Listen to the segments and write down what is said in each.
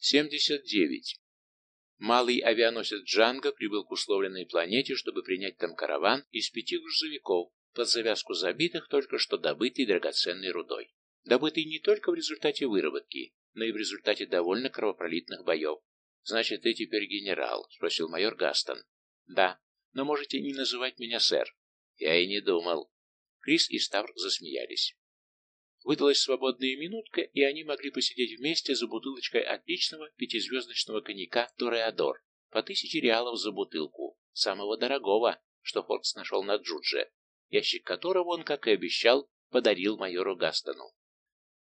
79. Малый авианосец «Джанго» прибыл к условленной планете, чтобы принять там караван из пяти грузовиков, под завязку забитых только что добытой драгоценной рудой. Добытой не только в результате выработки, но и в результате довольно кровопролитных боев. «Значит, ты теперь генерал?» — спросил майор Гастон. «Да, но можете не называть меня сэр». «Я и не думал». Крис и Ставр засмеялись. Выдалась свободная минутка, и они могли посидеть вместе за бутылочкой отличного пятизвездочного коньяка «Тореадор» по тысяче реалов за бутылку, самого дорогого, что Форкс нашел на Джудже, ящик которого он, как и обещал, подарил майору Гастону.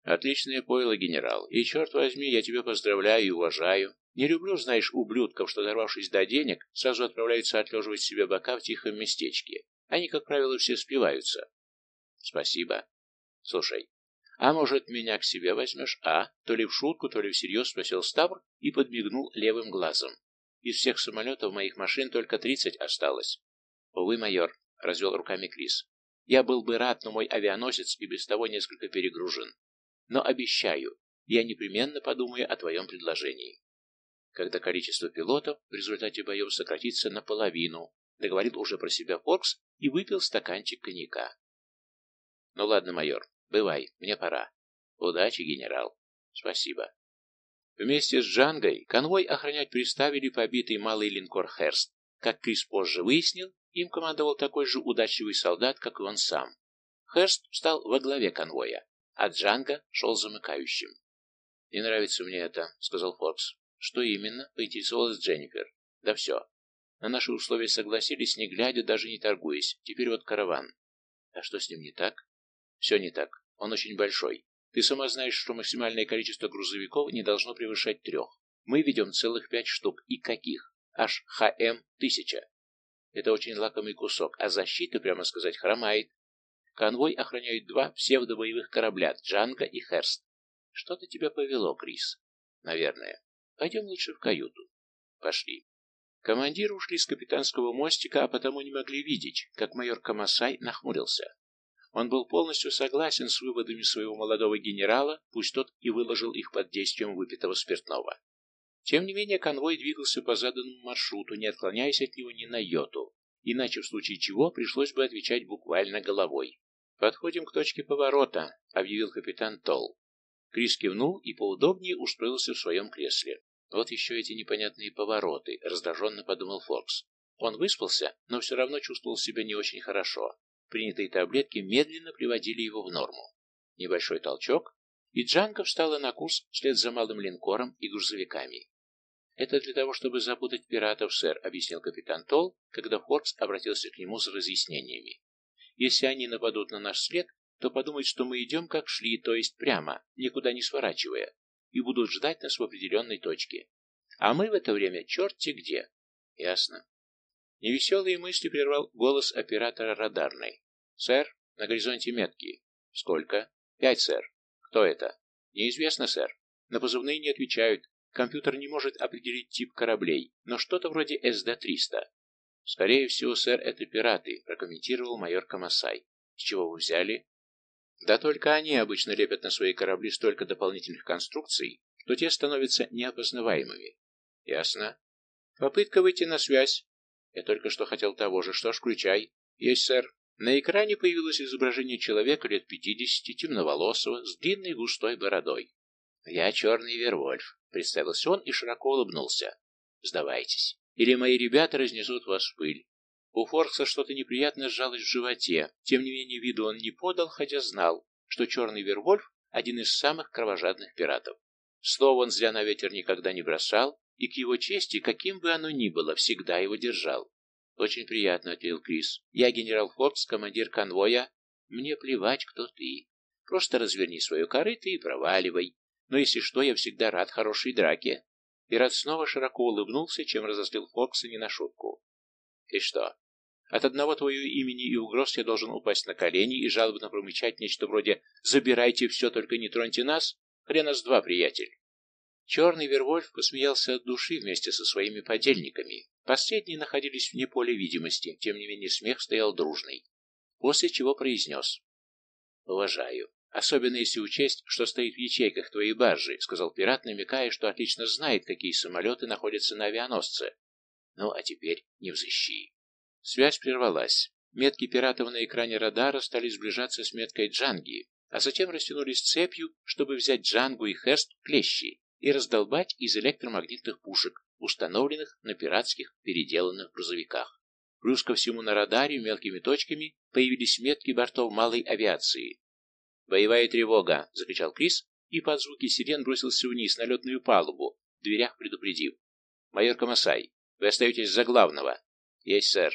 «Отличное пойло, генерал, и, черт возьми, я тебя поздравляю и уважаю. Не люблю, знаешь, ублюдков, что, дорвавшись до денег, сразу отправляются отлеживать себе бока в тихом местечке. Они, как правило, все спиваются». «Спасибо. Слушай, «А может, меня к себе возьмешь, а?» То ли в шутку, то ли всерьез спросил Ставр и подмигнул левым глазом. «Из всех самолетов моих машин только тридцать осталось». «Увы, майор», — развел руками Крис. «Я был бы рад, но мой авианосец и без того несколько перегружен. Но обещаю, я непременно подумаю о твоем предложении». Когда количество пилотов в результате боев сократится наполовину, договорил уже про себя Форкс и выпил стаканчик коньяка. «Ну ладно, майор, Бывай, мне пора. Удачи, генерал. Спасибо. Вместе с Джангой конвой охранять приставили побитый малый линкор Херст. Как Крис позже выяснил, им командовал такой же удачливый солдат, как и он сам. Херст встал во главе конвоя, а Джанга шел замыкающим. «Не нравится мне это», — сказал Форкс. «Что именно?» — поинтересовалась Дженнифер. «Да все. На наши условия согласились, не глядя, даже не торгуясь. Теперь вот караван. А что с ним не так?» «Все не так. Он очень большой. Ты сама знаешь, что максимальное количество грузовиков не должно превышать трех. Мы ведем целых пять штук. И каких? Аж ХМ тысяча. Это очень лакомый кусок, а защита, прямо сказать, хромает. Конвой охраняют два псевдобоевых корабля, Джанго и Херст. Что-то тебя повело, Крис. Наверное. Пойдем лучше в каюту. Пошли. Командиры ушли с капитанского мостика, а потому не могли видеть, как майор Камасай нахмурился. Он был полностью согласен с выводами своего молодого генерала, пусть тот и выложил их под действием выпитого спиртного. Тем не менее, конвой двигался по заданному маршруту, не отклоняясь от него ни на йоту, иначе в случае чего пришлось бы отвечать буквально головой. «Подходим к точке поворота», — объявил капитан Толл. Крис кивнул и поудобнее устроился в своем кресле. «Вот еще эти непонятные повороты», — раздраженно подумал Фокс. Он выспался, но все равно чувствовал себя не очень хорошо. Принятые таблетки медленно приводили его в норму. Небольшой толчок, и Джанка встала на курс вслед за малым линкором и грузовиками. «Это для того, чтобы запутать пиратов, сэр», — объяснил капитан Толл, когда Форкс обратился к нему за разъяснениями. «Если они нападут на наш след, то подумают, что мы идем как шли, то есть прямо, никуда не сворачивая, и будут ждать нас в определенной точке. А мы в это время черти где». «Ясно. Невеселые мысли прервал голос оператора радарной. «Сэр, на горизонте метки». «Сколько?» «Пять, сэр». «Кто это?» «Неизвестно, сэр. На позывные не отвечают. Компьютер не может определить тип кораблей, но что-то вроде СД-300». «Скорее всего, сэр, это пираты», — прокомментировал майор Камасай. «С чего вы взяли?» «Да только они обычно лепят на свои корабли столько дополнительных конструкций, что те становятся неопознаваемыми». «Ясно. Попытка выйти на связь. Я только что хотел того же. Что ж, включай. Есть, сэр. На экране появилось изображение человека лет пятидесяти, темноволосого, с длинной густой бородой. «Я черный Вервольф», — представился он и широко улыбнулся. «Сдавайтесь, или мои ребята разнесут вас в пыль». У Форкса что-то неприятно сжалось в животе, тем не менее виду он не подал, хотя знал, что черный Вервольф — один из самых кровожадных пиратов. Слово он зря на ветер никогда не бросал, и к его чести, каким бы оно ни было, всегда его держал. «Очень приятно», — ответил Крис. «Я генерал Фордс, командир конвоя. Мне плевать, кто ты. Просто разверни свою корыто и проваливай. Но если что, я всегда рад хорошей драке». Пират снова широко улыбнулся, чем разозлил Фокса не на шутку. «И что? От одного твоего имени и угроз я должен упасть на колени и жалобно промычать нечто вроде «Забирайте все, только не троньте нас»? Хрена с два, приятель». Черный Вервольф посмеялся от души вместе со своими подельниками. Последние находились вне поля видимости, тем не менее смех стоял дружный. После чего произнес. «Уважаю. Особенно если учесть, что стоит в ячейках твоей баржи, сказал пират, намекая, что отлично знает, какие самолеты находятся на авианосце. Ну, а теперь не взыщи. Связь прервалась. Метки пиратов на экране радара стали сближаться с меткой Джанги, а затем растянулись цепью, чтобы взять Джангу и Херст клещи и раздолбать из электромагнитных пушек, установленных на пиратских переделанных грузовиках. Плюс ко всему на радаре мелкими точками появились метки бортов малой авиации. «Боевая тревога!» — закричал Крис, и под звуки сирен бросился вниз на летную палубу, в дверях предупредив. «Майор Камасай, вы остаетесь за главного». «Есть, сэр».